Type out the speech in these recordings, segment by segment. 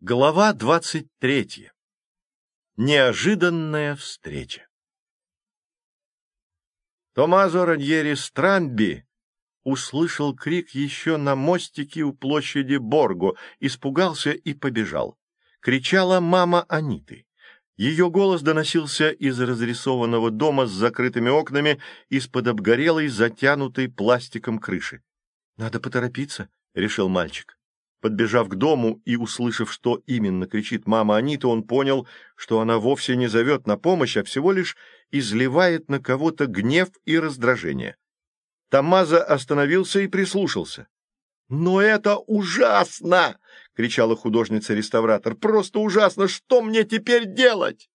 Глава двадцать третья. Неожиданная встреча. Томазо Раньери Страмби услышал крик еще на мостике у площади Борго, испугался и побежал. Кричала мама Аниты. Ее голос доносился из разрисованного дома с закрытыми окнами из-под обгорелой, затянутой пластиком крыши. — Надо поторопиться, — решил мальчик. Подбежав к дому и услышав, что именно кричит мама Анита, он понял, что она вовсе не зовет на помощь, а всего лишь изливает на кого-то гнев и раздражение. Тамаза остановился и прислушался. «Но это ужасно!» — кричала художница-реставратор. «Просто ужасно! Что мне теперь делать?»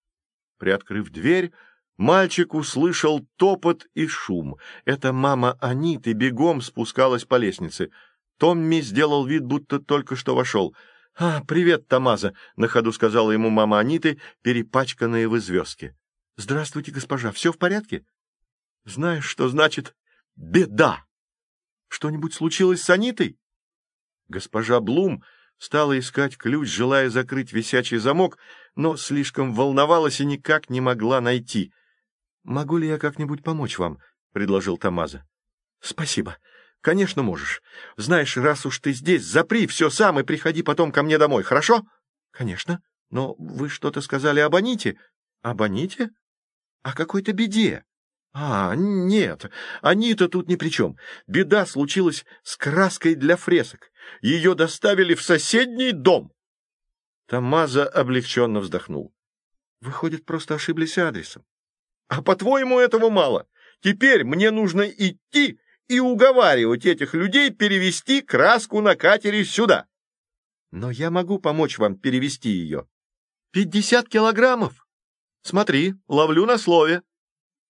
Приоткрыв дверь, мальчик услышал топот и шум. Это мама Аниты бегом спускалась по лестнице — Томми сделал вид, будто только что вошел. — А, привет, Тамаза, — на ходу сказала ему мама Аниты, перепачканная в звездке. — Здравствуйте, госпожа, все в порядке? — Знаешь, что значит «беда»? Что-нибудь случилось с Анитой? Госпожа Блум стала искать ключ, желая закрыть висячий замок, но слишком волновалась и никак не могла найти. — Могу ли я как-нибудь помочь вам? — предложил Тамаза. — Спасибо. — Конечно, можешь. Знаешь, раз уж ты здесь, запри все сам и приходи потом ко мне домой, хорошо? Конечно. Но вы что-то сказали об Аните? Об Аните? О какой-то беде. А, нет, Анита тут ни при чем. Беда случилась с краской для фресок. Ее доставили в соседний дом. Тамаза облегченно вздохнул. Выходит, просто ошиблись адресом. А по-твоему, этого мало? Теперь мне нужно идти и уговаривать этих людей перевести краску на катере сюда. Но я могу помочь вам перевести ее. Пятьдесят килограммов? Смотри, ловлю на слове.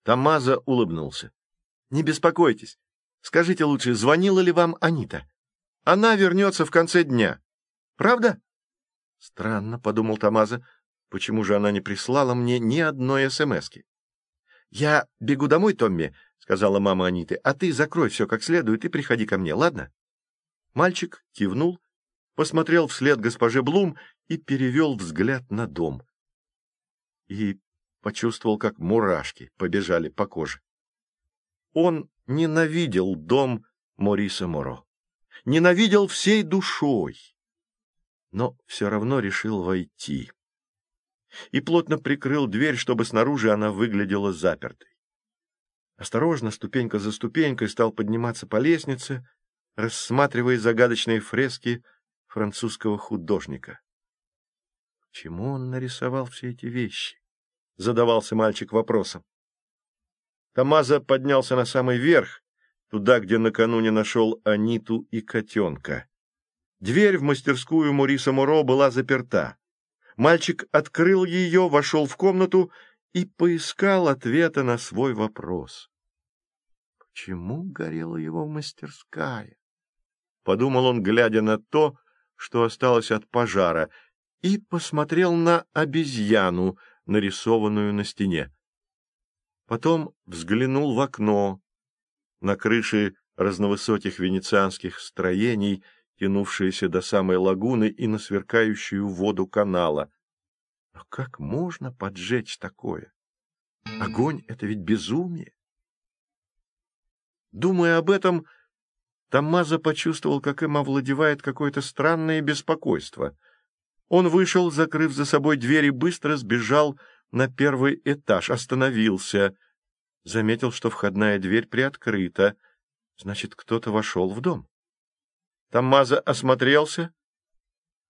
Тамаза улыбнулся. Не беспокойтесь. Скажите лучше, звонила ли вам Анита? Она вернется в конце дня. Правда? Странно, подумал Тамаза. Почему же она не прислала мне ни одной СМСки? Я бегу домой, Томми, сказала мама Аниты, — а ты закрой все как следует и приходи ко мне, ладно? Мальчик кивнул, посмотрел вслед госпоже Блум и перевел взгляд на дом. И почувствовал, как мурашки побежали по коже. Он ненавидел дом Мориса Моро, ненавидел всей душой, но все равно решил войти и плотно прикрыл дверь, чтобы снаружи она выглядела запертой. Осторожно, ступенька за ступенькой, стал подниматься по лестнице, рассматривая загадочные фрески французского художника. Почему он нарисовал все эти вещи? Задавался мальчик вопросом. Тамаза поднялся на самый верх, туда, где накануне нашел Аниту и котенка. Дверь в мастерскую Муриса Муро была заперта. Мальчик открыл ее, вошел в комнату и поискал ответа на свой вопрос. Почему горела его мастерская? Подумал он, глядя на то, что осталось от пожара, и посмотрел на обезьяну, нарисованную на стене. Потом взглянул в окно. На крыше разновысоких венецианских строений, тянувшиеся до самой лагуны и на сверкающую воду канала. Но как можно поджечь такое? Огонь — это ведь безумие. Думая об этом, Таммазо почувствовал, как им овладевает какое-то странное беспокойство. Он вышел, закрыв за собой дверь, и быстро сбежал на первый этаж, остановился. Заметил, что входная дверь приоткрыта. Значит, кто-то вошел в дом. Таммазо осмотрелся,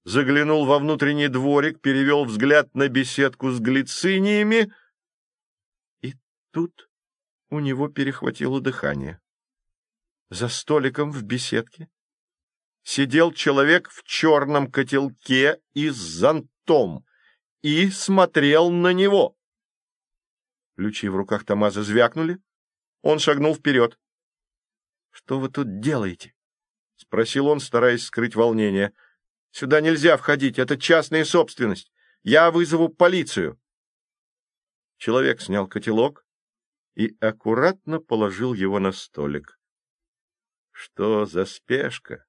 заглянул во внутренний дворик, перевел взгляд на беседку с глициниями, и тут у него перехватило дыхание. За столиком в беседке сидел человек в черном котелке и с зонтом и смотрел на него. Ключи в руках Тамаза звякнули. Он шагнул вперед. — Что вы тут делаете? — спросил он, стараясь скрыть волнение. Сюда нельзя входить, это частная собственность. Я вызову полицию. Человек снял котелок и аккуратно положил его на столик. Что за спешка,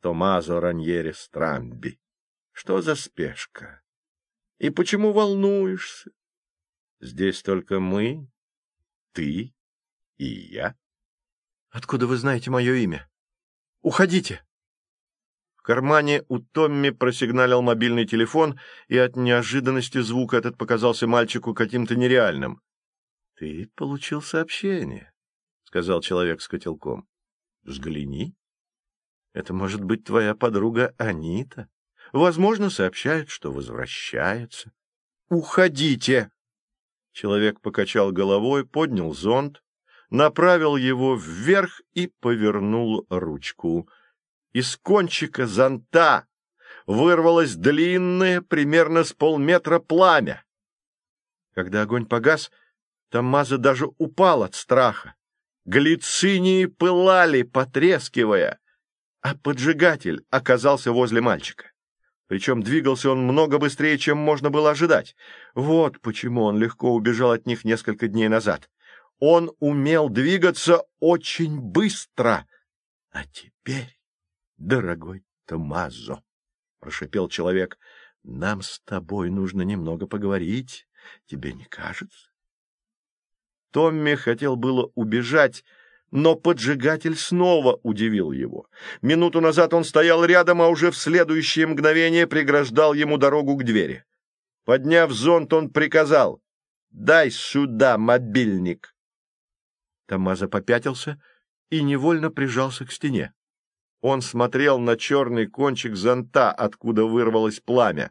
Томазо Раньери Страмби? Что за спешка? И почему волнуешься? Здесь только мы, ты и я. Откуда вы знаете мое имя? Уходите! В кармане у Томми просигналил мобильный телефон, и от неожиданности звук этот показался мальчику каким-то нереальным. — Ты получил сообщение, — сказал человек с котелком. — Взгляни. Это может быть твоя подруга Анита. Возможно, сообщает, что возвращается. — Уходите! Человек покачал головой, поднял зонт, направил его вверх и повернул ручку — из кончика зонта вырвалось длинное, примерно с полметра пламя. Когда огонь погас, Тамаза даже упал от страха. Глицинии пылали, потрескивая, а поджигатель оказался возле мальчика. Причем двигался он много быстрее, чем можно было ожидать. Вот почему он легко убежал от них несколько дней назад. Он умел двигаться очень быстро. А теперь дорогой Томазо, — прошепел человек, — нам с тобой нужно немного поговорить, тебе не кажется? Томми хотел было убежать, но поджигатель снова удивил его. Минуту назад он стоял рядом, а уже в следующее мгновение преграждал ему дорогу к двери. Подняв зонт, он приказал «Дай сюда мобильник». Томазо попятился и невольно прижался к стене. Он смотрел на черный кончик зонта, откуда вырвалось пламя.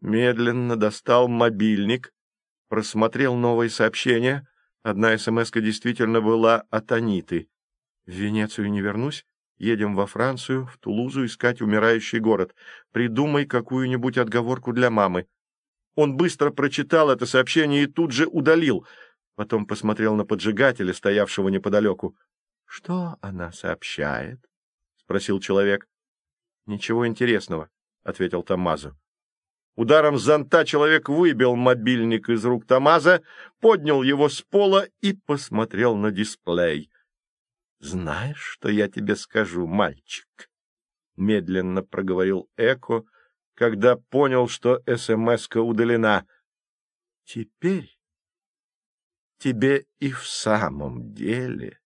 Медленно достал мобильник, просмотрел новые сообщения. Одна смс действительно была от Аниты. «В Венецию не вернусь. Едем во Францию, в Тулузу искать умирающий город. Придумай какую-нибудь отговорку для мамы». Он быстро прочитал это сообщение и тут же удалил. Потом посмотрел на поджигателя, стоявшего неподалеку. «Что она сообщает?» — спросил человек. — Ничего интересного, — ответил Тамазо. Ударом зонта человек выбил мобильник из рук Тамаза, поднял его с пола и посмотрел на дисплей. — Знаешь, что я тебе скажу, мальчик? — медленно проговорил Эко, когда понял, что СМС-ка удалена. — Теперь тебе и в самом деле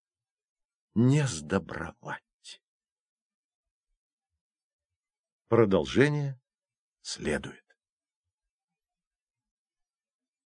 не сдобровать. Продолжение следует.